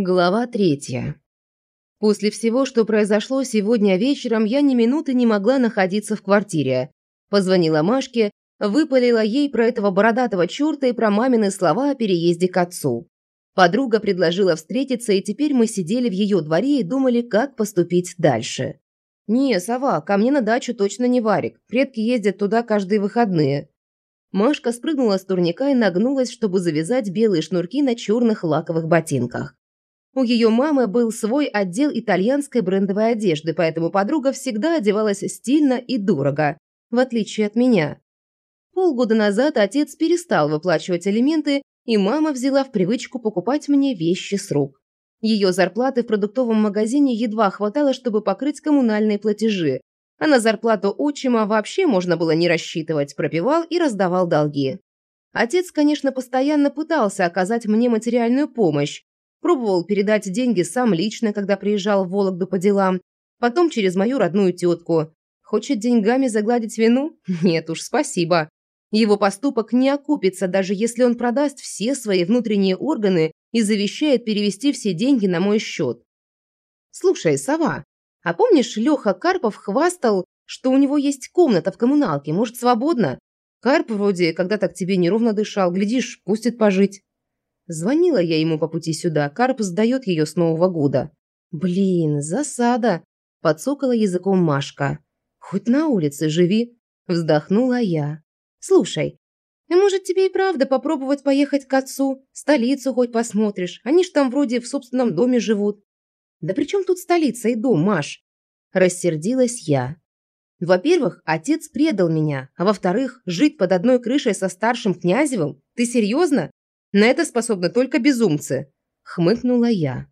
Глава третья. После всего, что произошло сегодня вечером, я ни минуты не могла находиться в квартире. Позвонила Машке, выпалила ей про этого бородатого черта и про мамины слова о переезде к отцу. Подруга предложила встретиться, и теперь мы сидели в ее дворе и думали, как поступить дальше. «Не, сова, ко мне на дачу точно не варик. Предки ездят туда каждые выходные». Машка спрыгнула с турника и нагнулась, чтобы завязать белые шнурки на черных лаковых ботинках. У ее мамы был свой отдел итальянской брендовой одежды, поэтому подруга всегда одевалась стильно и дорого, в отличие от меня. Полгода назад отец перестал выплачивать алименты, и мама взяла в привычку покупать мне вещи с рук. Ее зарплаты в продуктовом магазине едва хватало, чтобы покрыть коммунальные платежи, а на зарплату отчима вообще можно было не рассчитывать, пропивал и раздавал долги. Отец, конечно, постоянно пытался оказать мне материальную помощь, Пробовал передать деньги сам лично, когда приезжал в Вологду по делам, потом через мою родную тетку. Хочет деньгами загладить вину? Нет уж, спасибо. Его поступок не окупится, даже если он продаст все свои внутренние органы и завещает перевести все деньги на мой счет. Слушай, сова, а помнишь, Леха Карпов хвастал, что у него есть комната в коммуналке, может, свободно? Карп вроде когда-то к тебе неровно дышал, глядишь, пустит пожить. Звонила я ему по пути сюда, Карп сдает ее с Нового года. Блин, засада, подсокала языком Машка. Хоть на улице живи, вздохнула я. Слушай, может тебе и правда попробовать поехать к отцу, столицу хоть посмотришь, они ж там вроде в собственном доме живут. Да при чем тут столица и дом, Маш? Рассердилась я. Во-первых, отец предал меня, а во-вторых, жить под одной крышей со старшим Князевым? Ты серьезно? На это способны только безумцы», – хмыкнула я.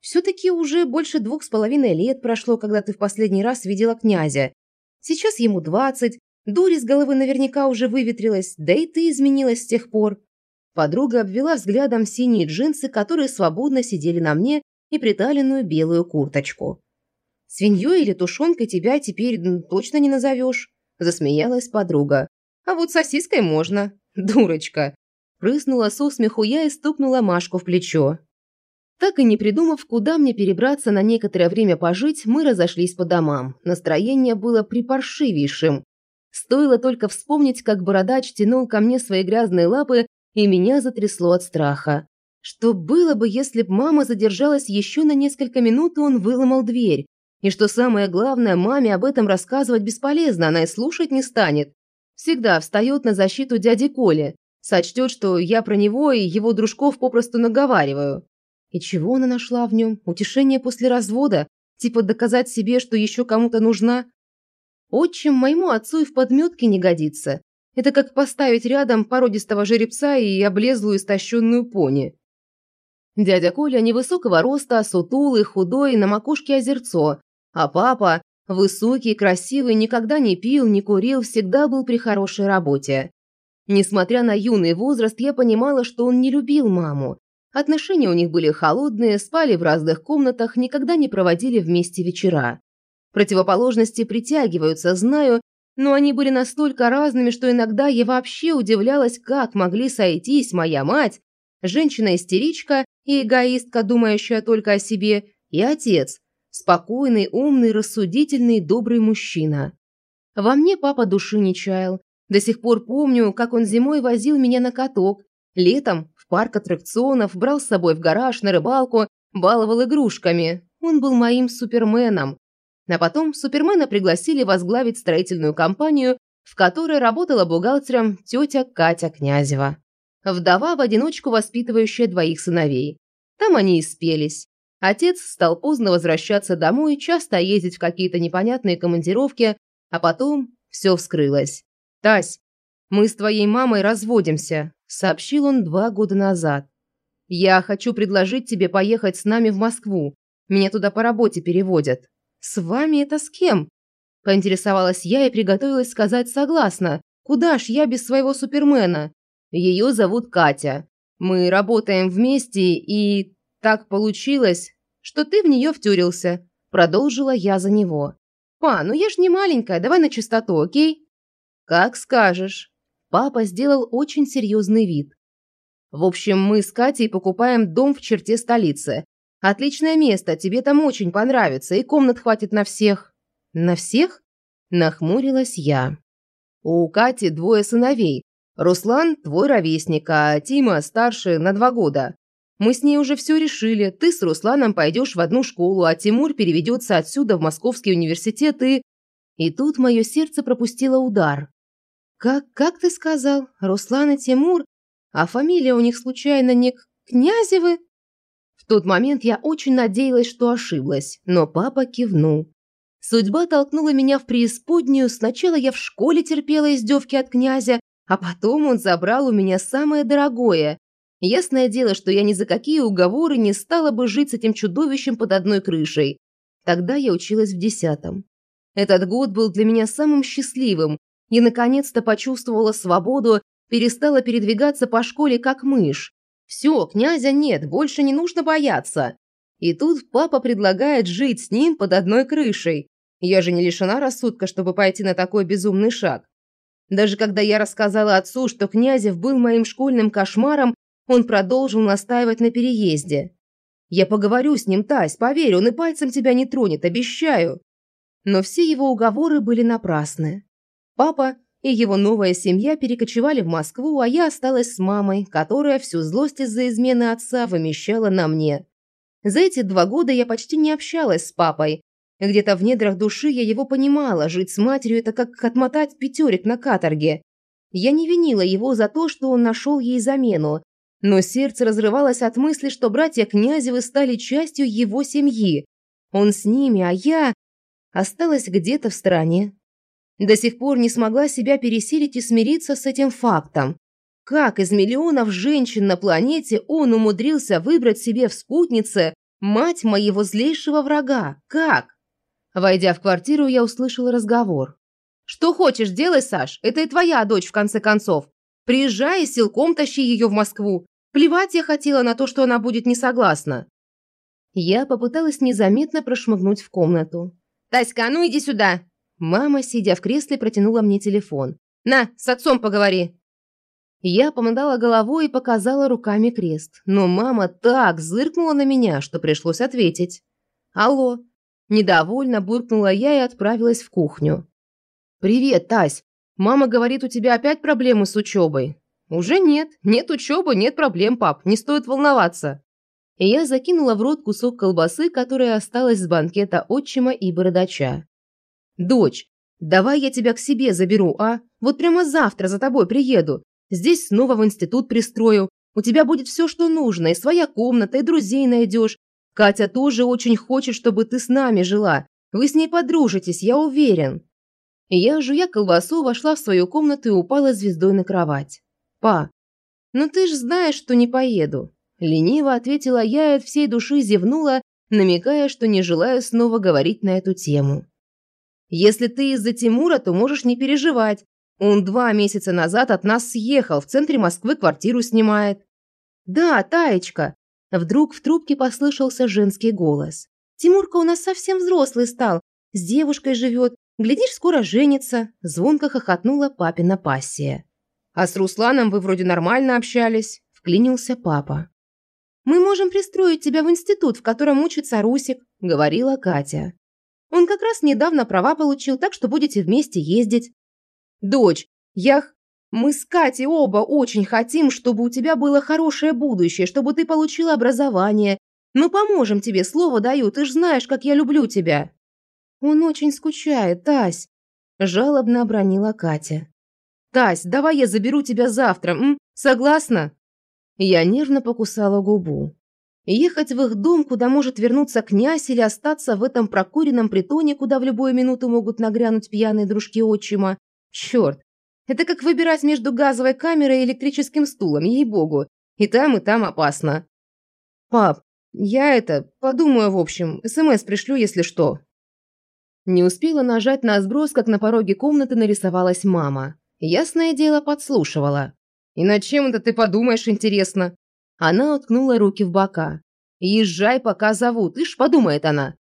«Все-таки уже больше двух с половиной лет прошло, когда ты в последний раз видела князя. Сейчас ему двадцать, дурь из головы наверняка уже выветрилась, да и ты изменилась с тех пор». Подруга обвела взглядом синие джинсы, которые свободно сидели на мне, и приталенную белую курточку. «Свиньей или тушенкой тебя теперь точно не назовешь», – засмеялась подруга. «А вот сосиской можно, дурочка. Прыснула со смеху я и стукнула Машку в плечо. Так и не придумав, куда мне перебраться на некоторое время пожить, мы разошлись по домам. Настроение было припаршивейшим. Стоило только вспомнить, как бородач тянул ко мне свои грязные лапы, и меня затрясло от страха. Что было бы, если б мама задержалась еще на несколько минут, и он выломал дверь? И что самое главное, маме об этом рассказывать бесполезно, она и слушать не станет. Всегда встает на защиту дяди Коли. Сочтет, что я про него и его дружков попросту наговариваю. И чего она нашла в нем? Утешение после развода? Типа доказать себе, что еще кому-то нужна? Отчим моему отцу и в подметке не годится. Это как поставить рядом породистого жеребца и облезлую истощенную пони. Дядя Коля невысокого роста, сутулый, худой, на макушке озерцо. А папа, высокий, красивый, никогда не пил, не курил, всегда был при хорошей работе. Несмотря на юный возраст, я понимала, что он не любил маму. Отношения у них были холодные, спали в разных комнатах, никогда не проводили вместе вечера. Противоположности притягиваются, знаю, но они были настолько разными, что иногда я вообще удивлялась, как могли сойтись моя мать, женщина-истеричка и эгоистка, думающая только о себе, и отец, спокойный, умный, рассудительный, добрый мужчина. Во мне папа души не чаял, до сих пор помню, как он зимой возил меня на каток, летом в парк аттракционов, брал с собой в гараж, на рыбалку, баловал игрушками. Он был моим суперменом. А потом супермена пригласили возглавить строительную компанию, в которой работала бухгалтером тетя Катя Князева. Вдова в одиночку воспитывающая двоих сыновей. Там они и спелись. Отец стал поздно возвращаться домой, часто ездить в какие-то непонятные командировки, а потом все вскрылось. «Тась, мы с твоей мамой разводимся», – сообщил он два года назад. «Я хочу предложить тебе поехать с нами в Москву. Меня туда по работе переводят». «С вами это с кем?» Поинтересовалась я и приготовилась сказать согласно. «Куда ж я без своего супермена?» Ее зовут Катя. Мы работаем вместе, и так получилось, что ты в нее втюрился. Продолжила я за него. «Па, ну я ж не маленькая, давай на чистоту, окей?» «Как скажешь». Папа сделал очень серьезный вид. В общем, мы с Катей покупаем дом в черте столицы. Отличное место, тебе там очень понравится, и комнат хватит на всех». «На всех?» – нахмурилась я. «У Кати двое сыновей. Руслан – твой ровесник, а Тима старше на два года. Мы с ней уже все решили. Ты с Русланом пойдешь в одну школу, а Тимур переведется отсюда в Московский университет и...» И тут мое сердце пропустило удар. «Как, как ты сказал? Руслан и Тимур? А фамилия у них случайно не Князевы?» В тот момент я очень надеялась, что ошиблась, но папа кивнул. Судьба толкнула меня в преисподнюю. Сначала я в школе терпела издевки от князя, а потом он забрал у меня самое дорогое. Ясное дело, что я ни за какие уговоры не стала бы жить с этим чудовищем под одной крышей. Тогда я училась в десятом. Этот год был для меня самым счастливым. И наконец-то почувствовала свободу, перестала передвигаться по школе как мышь. Все, князя нет, больше не нужно бояться. И тут папа предлагает жить с ним под одной крышей. Я же не лишена рассудка, чтобы пойти на такой безумный шаг. Даже когда я рассказала отцу, что Князев был моим школьным кошмаром, он продолжил настаивать на переезде. «Я поговорю с ним, Тась, поверь, он и пальцем тебя не тронет, обещаю». Но все его уговоры были напрасны. Папа и его новая семья перекочевали в Москву, а я осталась с мамой, которая всю злость из-за измены отца вымещала на мне. За эти два года я почти не общалась с папой. Где-то в недрах души я его понимала, жить с матерью – это как отмотать пятерик на каторге. Я не винила его за то, что он нашел ей замену, но сердце разрывалось от мысли, что братья Князевы стали частью его семьи. Он с ними, а я осталась где-то в стороне. До сих пор не смогла себя пересилить и смириться с этим фактом. Как из миллионов женщин на планете он умудрился выбрать себе в спутнице мать моего злейшего врага? Как? Войдя в квартиру, я услышала разговор. «Что хочешь, делай, Саш. Это и твоя дочь, в конце концов. Приезжай и силком тащи ее в Москву. Плевать я хотела на то, что она будет не согласна». Я попыталась незаметно прошмыгнуть в комнату. «Таська, а ну иди сюда!» Мама, сидя в кресле, протянула мне телефон. «На, с отцом поговори!» Я помотала головой и показала руками крест, но мама так зыркнула на меня, что пришлось ответить. «Алло!» Недовольно буркнула я и отправилась в кухню. «Привет, Тась! Мама говорит, у тебя опять проблемы с учебой?» «Уже нет. Нет учебы, нет проблем, пап. Не стоит волноваться». Я закинула в рот кусок колбасы, которая осталась с банкета отчима и бородача. «Дочь, давай я тебя к себе заберу, а? Вот прямо завтра за тобой приеду. Здесь снова в институт пристрою. У тебя будет все, что нужно, и своя комната, и друзей найдешь. Катя тоже очень хочет, чтобы ты с нами жила. Вы с ней подружитесь, я уверен». Я, жуя колбасу, вошла в свою комнату и упала звездой на кровать. «Па, ну ты ж знаешь, что не поеду». Лениво ответила я и от всей души зевнула, намекая, что не желаю снова говорить на эту тему. Если ты из-за Тимура, то можешь не переживать. Он два месяца назад от нас съехал, в центре Москвы квартиру снимает». «Да, Таечка!» Вдруг в трубке послышался женский голос. «Тимурка у нас совсем взрослый стал, с девушкой живет, глядишь, скоро женится», звонко хохотнула папина пассия. «А с Русланом вы вроде нормально общались», вклинился папа. «Мы можем пристроить тебя в институт, в котором учится Русик», говорила Катя. Он как раз недавно права получил, так что будете вместе ездить. Дочь, я... Мы с Катей оба очень хотим, чтобы у тебя было хорошее будущее, чтобы ты получила образование. Мы поможем тебе, слово даю, ты ж знаешь, как я люблю тебя. Он очень скучает, Тась. Жалобно обронила Катя. Тась, давай я заберу тебя завтра, м? Согласна? Я нервно покусала губу. Ехать в их дом, куда может вернуться князь, или остаться в этом прокуренном притоне, куда в любую минуту могут нагрянуть пьяные дружки отчима. Черт, это как выбирать между газовой камерой и электрическим стулом, ей-богу. И там, и там опасно. Пап, я это, подумаю в общем, СМС пришлю, если что. Не успела нажать на сброс, как на пороге комнаты нарисовалась мама. Ясное дело, подслушивала. «И над чем это ты подумаешь, интересно?» Она уткнула руки в бока. «Езжай, пока зовут, ишь, подумает она».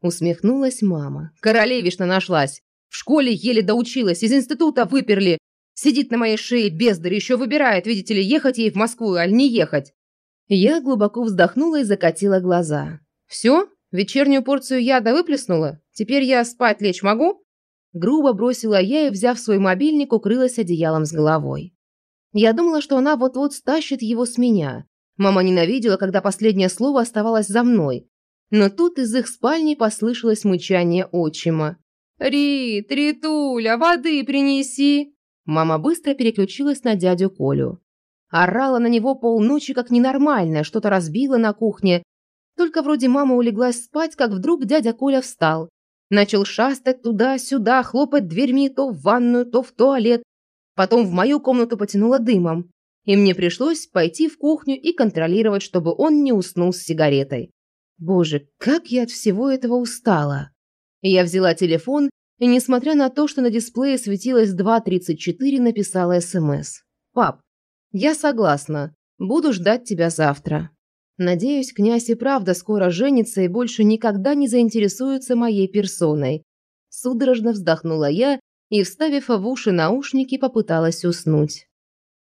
Усмехнулась мама. «Королевишна нашлась. В школе еле доучилась, из института выперли. Сидит на моей шее бездарь, еще выбирает, видите ли, ехать ей в Москву, аль не ехать. Я глубоко вздохнула и закатила глаза. «Все? Вечернюю порцию яда выплеснула? Теперь я спать лечь могу?» Грубо бросила я и, взяв свой мобильник, укрылась одеялом с головой. Я думала, что она вот-вот стащит его с меня. Мама ненавидела, когда последнее слово оставалось за мной. Но тут из их спальни послышалось мычание отчима. «Рит, Ритуля, воды принеси!» Мама быстро переключилась на дядю Колю. Орала на него полночи как ненормальная, что-то разбила на кухне. Только вроде мама улеглась спать, как вдруг дядя Коля встал. Начал шастать туда-сюда, хлопать дверьми то в ванную, то в туалет. Потом в мою комнату потянуло дымом. И мне пришлось пойти в кухню и контролировать, чтобы он не уснул с сигаретой. Боже, как я от всего этого устала. Я взяла телефон и, несмотря на то, что на дисплее светилось 2.34, написала СМС. «Пап, я согласна. Буду ждать тебя завтра». Надеюсь, князь и правда скоро женится и больше никогда не заинтересуется моей персоной. Судорожно вздохнула я и, вставив в уши наушники, попыталась уснуть.